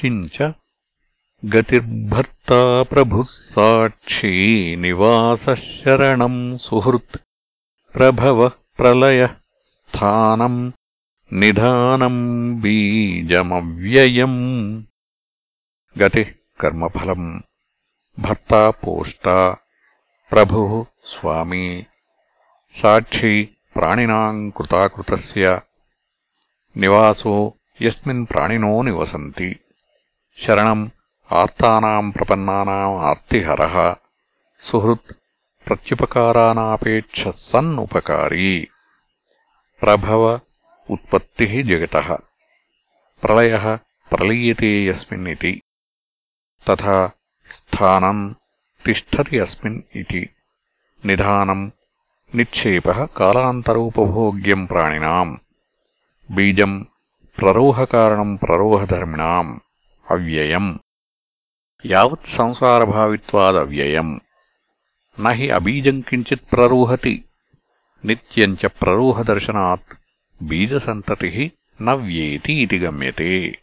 किञ्च गतिर्भर्ता प्रभुः साक्षी निवासः शरणम् सुहृत् प्रभवः प्रलयः स्थानम् निधानम् बीजमव्ययम् गतिः कर्मफलम् भर्ता पोष्टा प्रभुः स्वामी साक्षी प्राणिनाम् कृताकृतस्य निवासो यस्मिन् प्राणिनो निवसन्ति శరణం ఆర్తానాం ప్రపన్నానాం ఆర్తిహరః. సుహృత్ ప్రత్యుపకారానాపేక్ష సన్నుపకారీ. ప్రభవ ఉత్పత్తి జగత. ప్రళయ ప్రలీయతే యస్మిన్నితి తథా స్థానం తిష్టతి అస్మిన్ ఇతి. నిధానం నిక్షేప కాలాంతరూపభోగ్యం ప్రాణినాం. బీజం ప్రరోహకారణం ప్రరోహధర్మిణాం. అవ్యయం. యావత్ సంసారభావిత్వాదవ్యయం నహి అబీజం కించిత్ ప్రరోహతి. నిత్యం చ ప్రరోహదర్శనాత్ బీజసంతతి న వ్యేతి ఇది గమ్యతే.